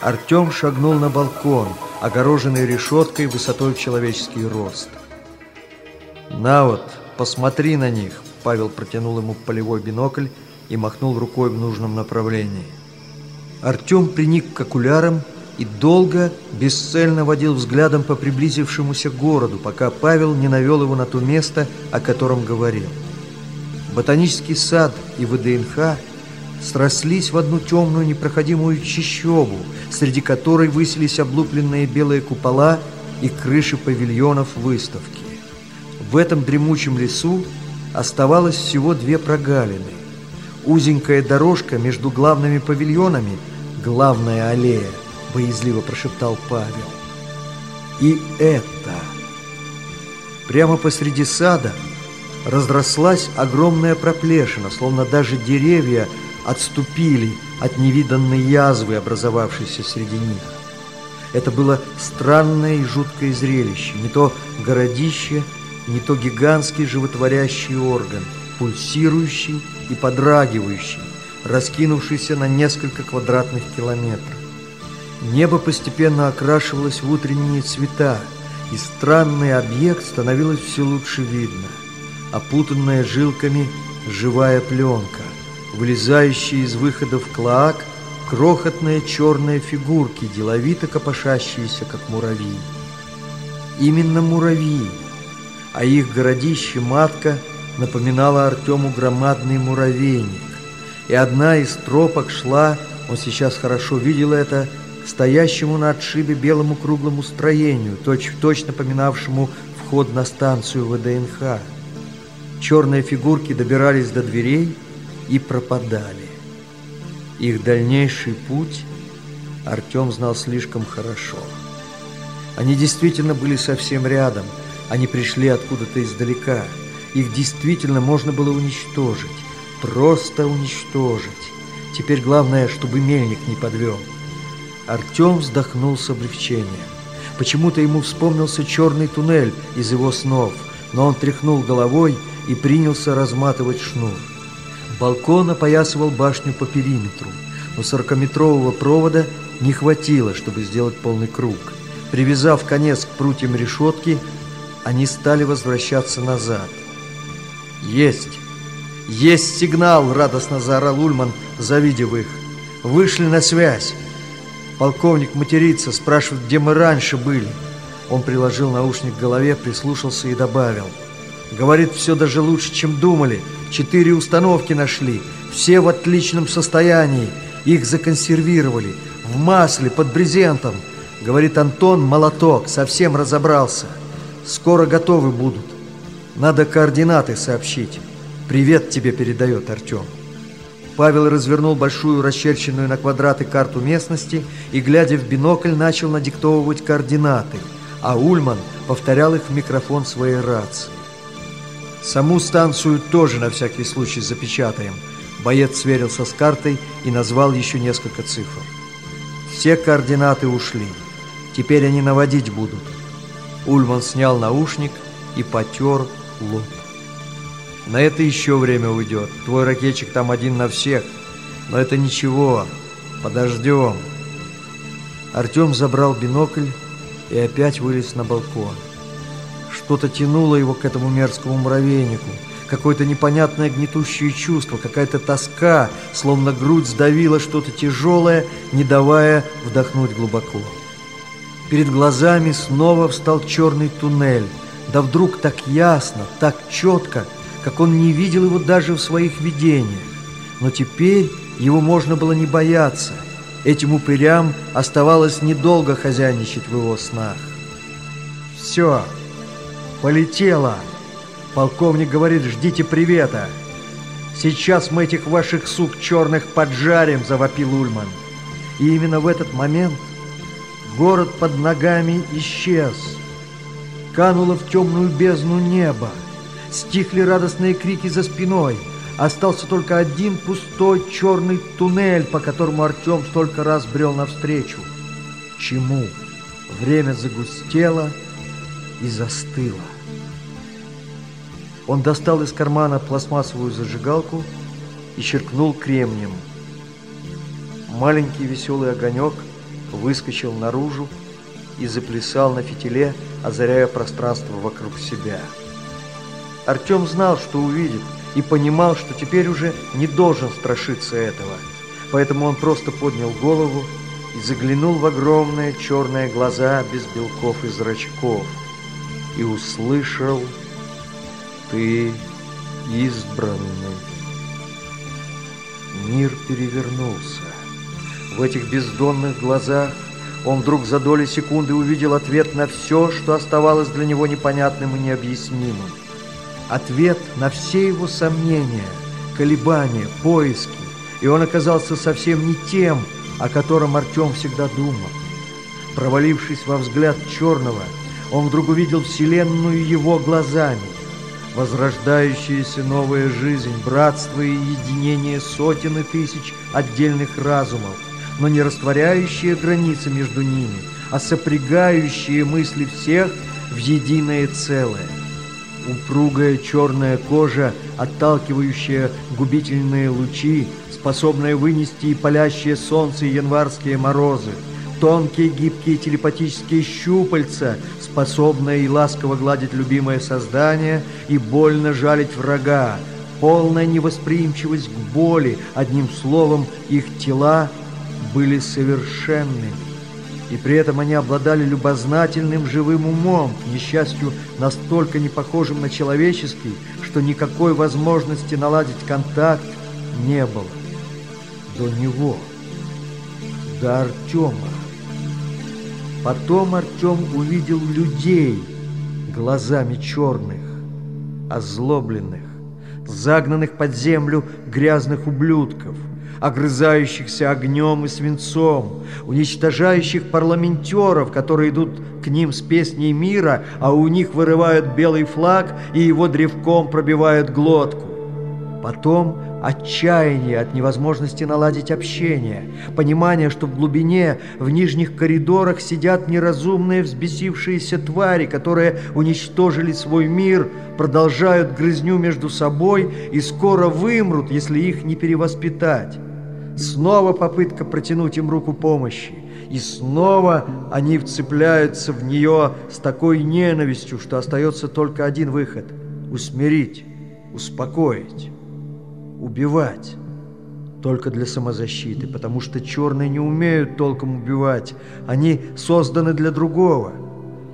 Артем шагнул на балкон, огороженный решеткой высотой в человеческий рост. «На вот, посмотри на них», Павел протянул ему полевой бинокль и махнул рукой в нужном направлении. Артем приник к окулярам и долго, бесцельно водил взглядом по приблизившемуся городу, пока Павел не навел его на то место, о котором говорил. Ботанический сад и ВДНХ срослись в одну темную непроходимую чащобу, среди которой высились облупленные белые купола и крыши павильонов выставки. В этом дремучем лесу оставалось всего две прогалины. Узенькая дорожка между главными павильонами, главная аллея, боязливо прошептал Павел. И это... Прямо посреди сада разрослась огромная проплешина, словно даже деревья отступили от невиданной язвы, образовавшейся среди них. Это было странное и жуткое зрелище, не то городище, не то гигантский животворящий орган, пульсирующий и подрагивающий, раскинувшийся на несколько квадратных километров. Небо постепенно окрашивалось в утренние цвета, и странный объект становилось все лучше видно. Опутанная жилками живая пленка, вылезающие из выходов клоак крохотные черные фигурки, деловито копошащиеся, как муравьи. Именно муравьи, а их городище матка напоминала Артему громадный муравейник. И одна из тропок шла, он сейчас хорошо видел это, стоящему на отшибе белому круглому строению, точь-в-точь точь напоминавшему вход на станцию ВДНХ. Черные фигурки добирались до дверей и пропадали. Их дальнейший путь Артем знал слишком хорошо. Они действительно были совсем рядом, они пришли откуда-то издалека. Их действительно можно было уничтожить, просто уничтожить. Теперь главное, чтобы мельник не подвел. Артем вздохнул с облегчением. Почему-то ему вспомнился черный туннель из его снов, но он тряхнул головой и принялся разматывать шнур. Балкон опоясывал башню по периметру, но сорокаметрового провода не хватило, чтобы сделать полный круг. Привязав конец к прутьям решетки, они стали возвращаться назад. «Есть! Есть сигнал!» — радостно заорал Ульман, завидев их. «Вышли на связь!» Полковник матерится, спрашивает, где мы раньше были. Он приложил наушник к голове, прислушался и добавил. Говорит, все даже лучше, чем думали. Четыре установки нашли, все в отличном состоянии. Их законсервировали, в масле, под брезентом. Говорит Антон, молоток, совсем разобрался. Скоро готовы будут. Надо координаты сообщить. Привет тебе передает Артем. Павел развернул большую расчерченную на квадраты карту местности и, глядя в бинокль, начал надиктовывать координаты, а Ульман повторял их в микрофон своей рации. Саму станцию тоже на всякий случай запечатаем. Боец сверился с картой и назвал еще несколько цифр. Все координаты ушли. Теперь они наводить будут. Ульман снял наушник и потер лоб. На это еще время уйдет. Твой ракетчик там один на всех. Но это ничего. Подождем. Артем забрал бинокль и опять вылез на балкон. Что-то тянуло его к этому мерзкому муравейнику. Какое-то непонятное гнетущее чувство, какая-то тоска, словно грудь сдавила что-то тяжелое, не давая вдохнуть глубоко. Перед глазами снова встал черный туннель. Да вдруг так ясно, так четко, как он не видел его даже в своих видениях. Но теперь его можно было не бояться. Этим упырям оставалось недолго хозяйничать в его снах. «Все, полетело!» Полковник говорит, ждите привета. Сейчас мы этих ваших сук черных поджарим, завопил Ульман. И именно в этот момент город под ногами исчез. Кануло в темную бездну неба. Стихли радостные крики за спиной. Остался только один пустой черный туннель, по которому Артем столько раз брел навстречу. Чему? Время загустело и застыло. Он достал из кармана пластмассовую зажигалку и черкнул кремнем. Маленький веселый огонек выскочил наружу и заплясал на фитиле, озаряя пространство вокруг себя. Артем знал, что увидит, и понимал, что теперь уже не должен страшиться этого. Поэтому он просто поднял голову и заглянул в огромные черные глаза без белков и зрачков и услышал ты избранный. Мир перевернулся. В этих бездонных глазах он вдруг за доли секунды увидел ответ на все, что оставалось для него непонятным и необъяснимым. Ответ на все его сомнения, колебания, поиски. И он оказался совсем не тем, о котором Артем всегда думал. Провалившись во взгляд черного, он вдруг увидел Вселенную его глазами – возрождающаяся новая жизнь, братство и единение сотен и тысяч отдельных разумов, но не растворяющие границы между ними, а сопрягающие мысли всех в единое целое. Упругая черная кожа, отталкивающая губительные лучи, способная вынести и палящее солнце и январские морозы, тонкие гибкие телепатические щупальца, способные и ласково гладить любимое создание и больно жалить врага, полная невосприимчивость к боли, одним словом, их тела были совершенными. И при этом они обладали любознательным живым умом, к несчастью, настолько не похожим на человеческий, что никакой возможности наладить контакт не было. До него, до Артема. Потом Артем увидел людей глазами черных, озлобленных, загнанных под землю грязных ублюдков, огрызающихся огнем и свинцом, уничтожающих парламентеров, которые идут к ним с песней мира, а у них вырывают белый флаг и его древком пробивают глотку. Потом отчаяние от невозможности наладить общение, понимание, что в глубине, в нижних коридорах сидят неразумные взбесившиеся твари, которые уничтожили свой мир, продолжают грызню между собой и скоро вымрут, если их не перевоспитать. Снова попытка протянуть им руку помощи. И снова они вцепляются в нее с такой ненавистью, что остается только один выход – усмирить, успокоить убивать. Только для самозащиты, потому что черные не умеют толком убивать. Они созданы для другого.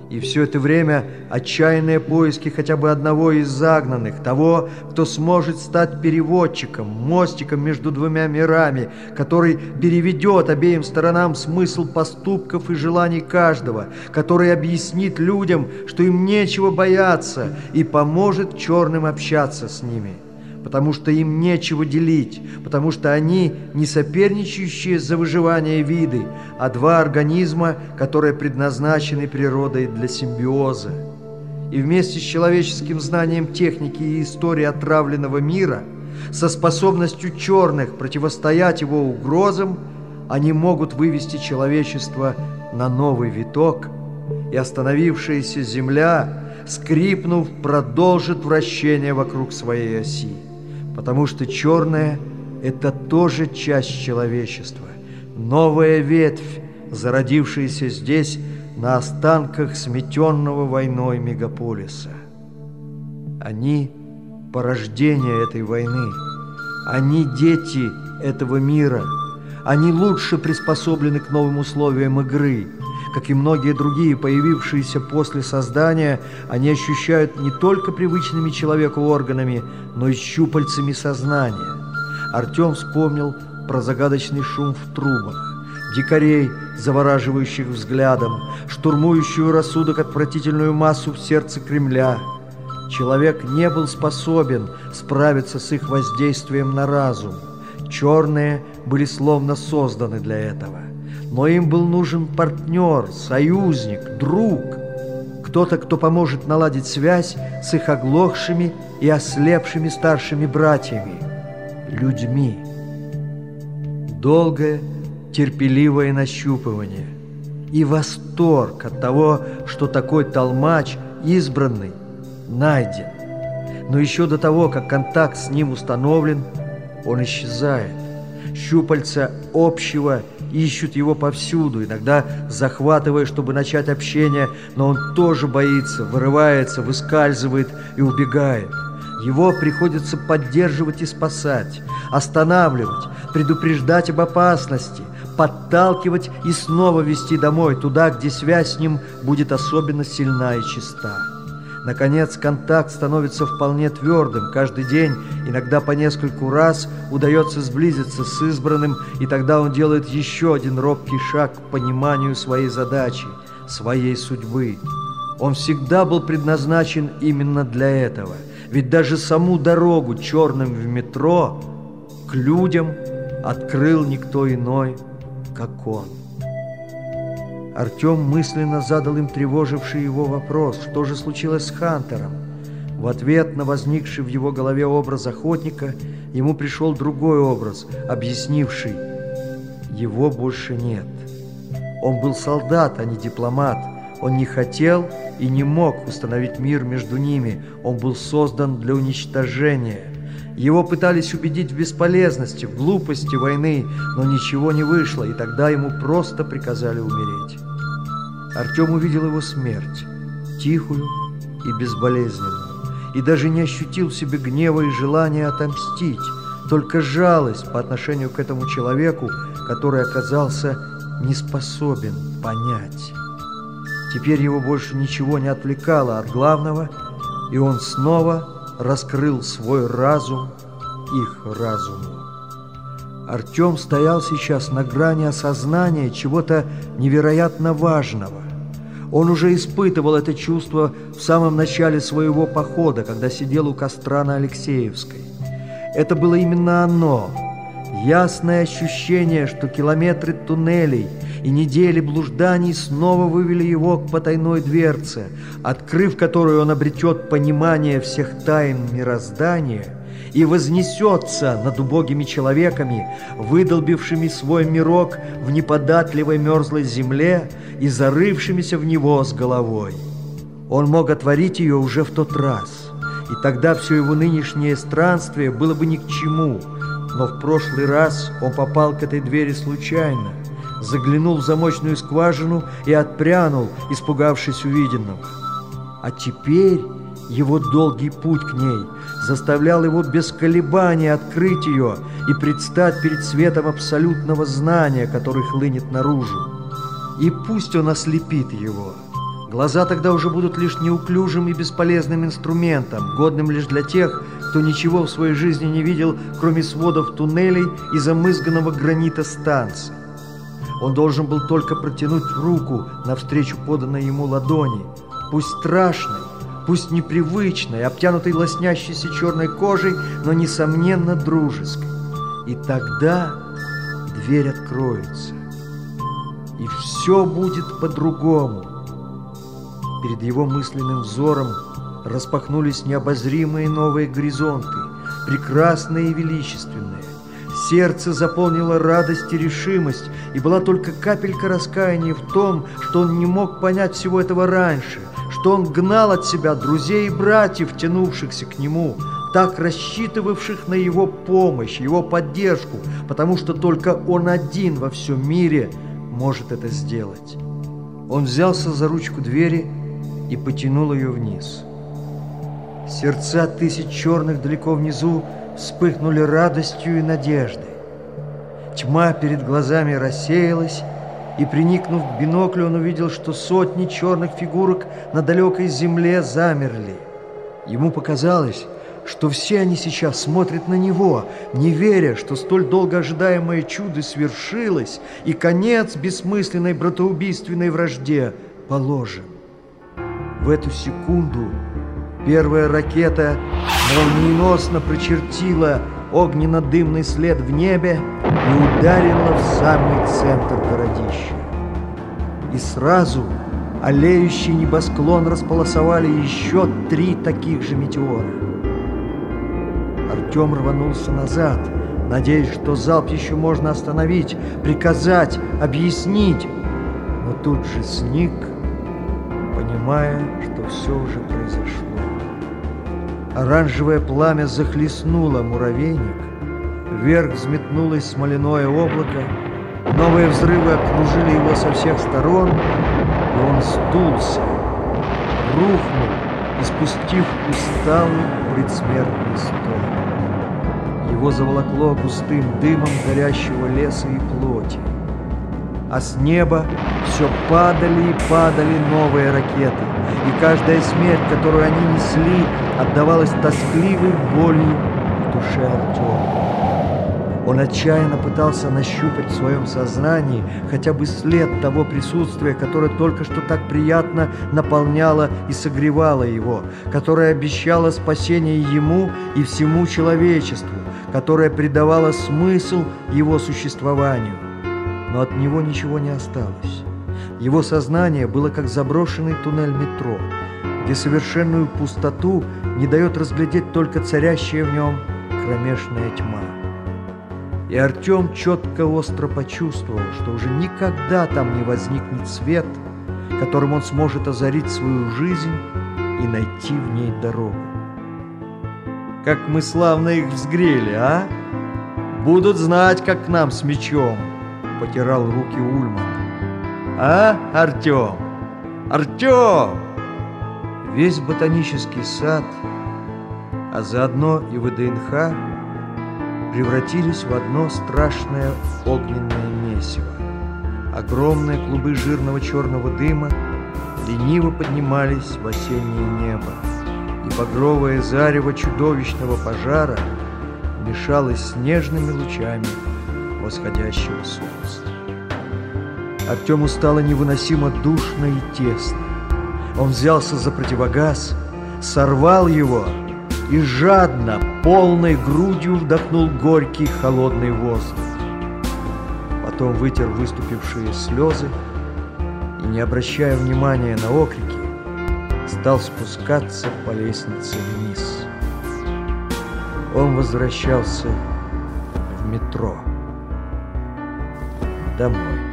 И все это время отчаянные поиски хотя бы одного из загнанных, того, кто сможет стать переводчиком, мостиком между двумя мирами, который переведет обеим сторонам смысл поступков и желаний каждого, который объяснит людям, что им нечего бояться и поможет черным общаться с ними потому что им нечего делить, потому что они не соперничающие за выживание виды, а два организма, которые предназначены природой для симбиоза. И вместе с человеческим знанием техники и истории отравленного мира, со способностью черных противостоять его угрозам, они могут вывести человечество на новый виток, и остановившаяся Земля, скрипнув, продолжит вращение вокруг своей оси потому что черное – это тоже часть человечества, новая ветвь, зародившаяся здесь на останках сметенного войной мегаполиса. Они – порождение этой войны, они – дети этого мира, они лучше приспособлены к новым условиям игры – как и многие другие, появившиеся после создания, они ощущают не только привычными человеку органами, но и щупальцами сознания. Артем вспомнил про загадочный шум в трубах, дикарей, завораживающих взглядом, штурмующую рассудок отвратительную массу в сердце Кремля. Человек не был способен справиться с их воздействием на разум. Черные были словно созданы для этого но им был нужен партнер, союзник, друг, кто-то, кто поможет наладить связь с их оглохшими и ослепшими старшими братьями, людьми. Долгое, терпеливое нащупывание и восторг от того, что такой толмач, избранный, найден. Но еще до того, как контакт с ним установлен, он исчезает. Щупальца общего ищут его повсюду, иногда захватывая, чтобы начать общение, но он тоже боится, вырывается, выскальзывает и убегает. Его приходится поддерживать и спасать, останавливать, предупреждать об опасности, подталкивать и снова вести домой, туда, где связь с ним будет особенно сильна и чиста. Наконец, контакт становится вполне твердым. Каждый день, иногда по нескольку раз, удается сблизиться с избранным, и тогда он делает еще один робкий шаг к пониманию своей задачи, своей судьбы. Он всегда был предназначен именно для этого. Ведь даже саму дорогу черным в метро к людям открыл никто иной, как он. Артем мысленно задал им тревоживший его вопрос, что же случилось с Хантером. В ответ на возникший в его голове образ охотника ему пришел другой образ, объяснивший «его больше нет». Он был солдат, а не дипломат. Он не хотел и не мог установить мир между ними. Он был создан для уничтожения. Его пытались убедить в бесполезности, в глупости войны, но ничего не вышло, и тогда ему просто приказали умереть. Артем увидел его смерть, тихую и безболезненную, и даже не ощутил в себе гнева и желания отомстить, только жалость по отношению к этому человеку, который оказался не способен понять. Теперь его больше ничего не отвлекало от главного, и он снова раскрыл свой разум их разуму. Артем стоял сейчас на грани осознания чего-то невероятно важного. Он уже испытывал это чувство в самом начале своего похода, когда сидел у костра на Алексеевской. Это было именно оно, ясное ощущение, что километры туннелей и недели блужданий снова вывели его к потайной дверце, открыв которую он обретет понимание всех тайн мироздания и вознесется над убогими человеками, выдолбившими свой мирок в неподатливой мерзлой земле и зарывшимися в него с головой. Он мог отворить ее уже в тот раз, и тогда все его нынешнее странствие было бы ни к чему, но в прошлый раз он попал к этой двери случайно, заглянул в замочную скважину и отпрянул, испугавшись увиденного. А теперь его долгий путь к ней заставлял его без колебаний открыть ее и предстать перед светом абсолютного знания, который хлынет наружу. И пусть он ослепит его. Глаза тогда уже будут лишь неуклюжим и бесполезным инструментом, годным лишь для тех, кто ничего в своей жизни не видел, кроме сводов туннелей и замызганного гранита станции. Он должен был только протянуть руку навстречу поданной ему ладони, пусть страшной, пусть непривычной, обтянутой лоснящейся черной кожей, но, несомненно, дружеской. И тогда дверь откроется, и все будет по-другому. Перед его мысленным взором распахнулись необозримые новые горизонты, прекрасные и величественные. Сердце заполнило радость и решимость, и была только капелька раскаяния в том, что он не мог понять всего этого раньше, что он гнал от себя друзей и братьев, тянувшихся к нему, так рассчитывавших на его помощь, его поддержку, потому что только он один во всем мире может это сделать. Он взялся за ручку двери и потянул ее вниз. Сердца тысяч черных далеко внизу вспыхнули радостью и надеждой. Тьма перед глазами рассеялась, и, приникнув к биноклю, он увидел, что сотни черных фигурок на далекой земле замерли. Ему показалось, что все они сейчас смотрят на него, не веря, что столь долго ожидаемое чудо свершилось, и конец бессмысленной братоубийственной вражде положен. В эту секунду Первая ракета молниеносно прочертила огненно-дымный след в небе и ударила в самый центр городища. И сразу олеющий небосклон располосовали еще три таких же метеора. Артем рванулся назад, надеясь, что залп еще можно остановить, приказать, объяснить. Но тут же сник, понимая, что все уже произошло. Оранжевое пламя захлестнуло муравейник, вверх взметнулось смоляное облако, новые взрывы окружили его со всех сторон, и он сдулся, рухнул, испустив усталый предсмертный стон. Его заволокло густым дымом горящего леса и плоти. А с неба все падали и падали новые ракеты, и каждая смерть, которую они несли, отдавалась тоскливой болью в душе Артема. Он отчаянно пытался нащупать в своем сознании хотя бы след того присутствия, которое только что так приятно наполняло и согревало его, которое обещало спасение ему и всему человечеству, которое придавало смысл его существованию. Но от него ничего не осталось. Его сознание было как заброшенный туннель метро, где совершенную пустоту не дает разглядеть только царящая в нем кромешная тьма. И Артем четко остро почувствовал, что уже никогда там не возникнет свет, которым он сможет озарить свою жизнь и найти в ней дорогу. как мы славно их взгрели, а? Будут знать, как к нам с мечом, потирал руки Ульман. А, Артем? Артем! Весь ботанический сад, а заодно и ВДНХ превратились в одно страшное огненное месиво. Огромные клубы жирного черного дыма лениво поднимались в осеннее небо, и багровое зарево чудовищного пожара мешалось с нежными лучами восходящего солнца. Артему стало невыносимо душно и тесно. Он взялся за противогаз, сорвал его и жадно, полной грудью вдохнул горький холодный воздух. Потом вытер выступившие слезы и, не обращая внимания на окрики, стал спускаться по лестнице вниз. Он возвращался в метро домой.